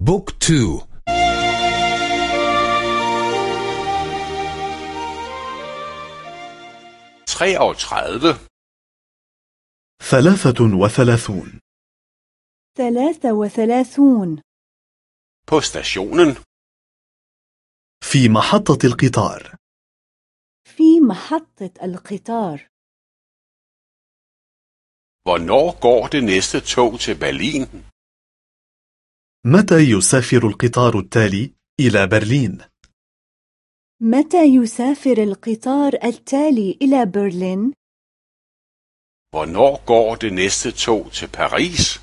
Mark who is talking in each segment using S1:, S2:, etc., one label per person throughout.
S1: بوك تو.
S2: ثلاثة وثلاثون.
S3: ثلاثة وثلاثون.
S2: في محطة القطار.
S3: في محطة القطار.
S4: Hvornår går det næste tog til Berlin?
S2: متى يسافر القطار التالي إلى برلين؟
S3: متى يسافر القطار التالي إلى برلين؟
S4: Hvornår går det næste tog til Paris?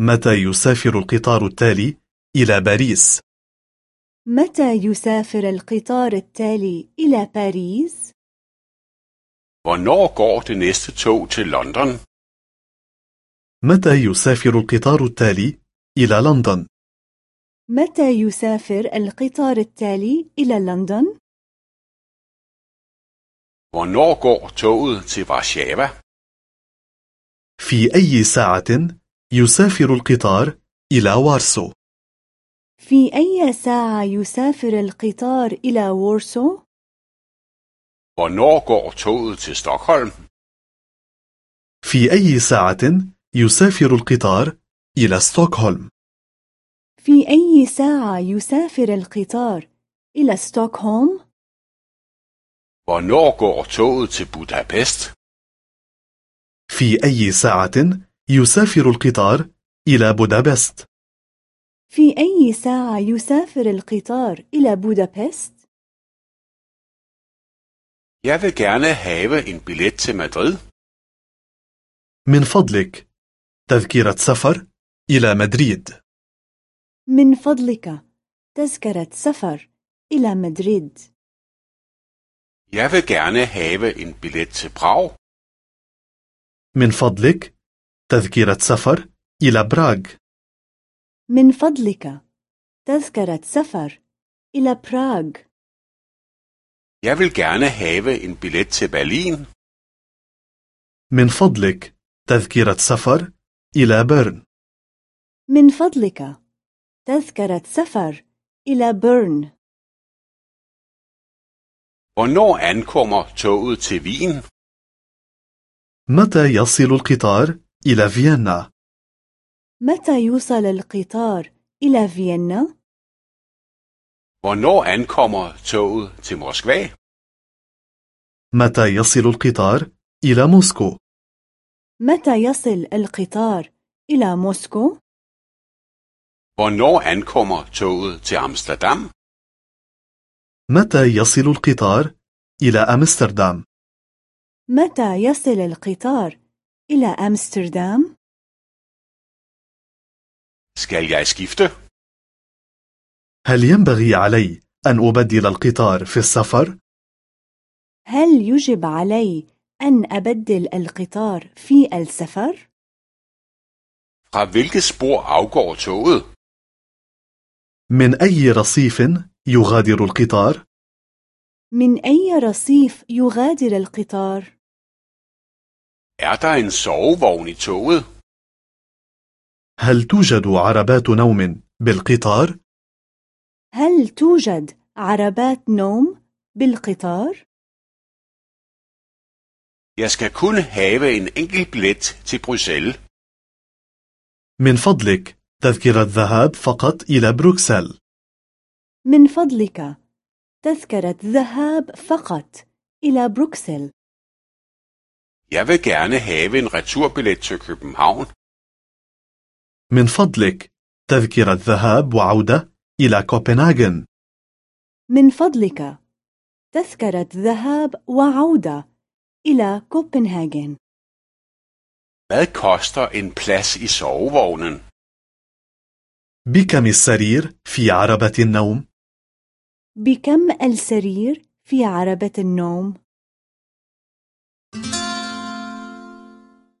S2: متى يسافر القطار التالي إلى باريس؟
S3: متى يسافر القطار التالي إلى باريس؟
S4: Hvornår går det næste tog til London?
S2: متى يسافر القطار التالي إلى لندن؟
S3: متى يسافر القطار التالي إلى لندن؟
S4: Hvornår går toget til Warszawa?
S2: في أي ساعة يسافر القطار إلى وارسو؟
S3: في أي ساعة يسافر القطار إلى وورسو؟
S4: Hvornår går toget til Stockholm?
S2: في أي ساعة يسافر القطار إلى ستوكهولم؟
S3: في أي ساعة يسافر القطار إلى ستوكهولم؟
S4: Hvornår går toget til Budapest?
S2: في أي ساعة يسافر القطار إلى بودابست؟
S3: في أي ساعة يسافر القطار إلى بودابست؟
S4: Jeg vil gerne have en billet til Madrid.
S2: من فضلك تذكرة سفر إلى مدريد.
S3: من فضلك تذكرة سفر إلى مدريد.
S4: Jeg vil gerne have en billet til Prag.
S2: من فضلك تذكرة سفر إلى براغ.
S3: من فضلك تذكرة سفر إلى براغ.
S4: Jeg vil gerne have en billet til Bern.
S2: من فضلك تذكرة سفر إلى بيرن.
S3: من فضلك تذكرة سفر إلى بيرن
S4: Hvornår ankommer toget til Wien?
S2: متى يصل القطار إلى فيينا؟
S3: متى يوصل القطار إلى فيينا؟
S4: Hvornår ankommer toget til Moskva?
S2: متى يصل القطار إلى موسكو؟
S3: متى يصل القطار إلى موسكو؟
S4: Hvornår ankommer toget til Amsterdam?
S2: متى يصل القطار إلى أمستردام؟
S3: متى يصل القطار إلى أمستردام؟
S4: Skal jeg skifte?
S2: هل ينبغي علي أن أبدل القطار في السفر؟
S3: هل يجب علي أن أبدل القطار في السفر؟
S4: Fra hvilket spor afgår toget?
S2: من أي رصيف يغادر القطار؟
S3: من أي رصيف يغادر القطار؟
S4: Er der en sovevogn i toget?
S2: هل توجد عربات نوم بالقطار؟
S3: هل توجد عربات نوم بالقطار؟
S4: Jeg skal kun have en enkelt billet til Bruxelles.
S2: من فضلك تذكرة ذهاب فقط إلى بروكسل.
S3: من فضلك. تذكرة ذهاب فقط إلى بروكسل.
S4: Jeg vil gerne have en returbillet til København.
S2: من فضلك. تذكرة ذهاب وعودة إلى كوبنهاغن
S3: من فضلك. تذكرة ذهاب وعودة إلى كوبنهاجن.
S4: Hvad koster en plads i sovevognen?
S2: بكم السرير في عربة النوم؟
S3: بكم السرير في عربة النوم؟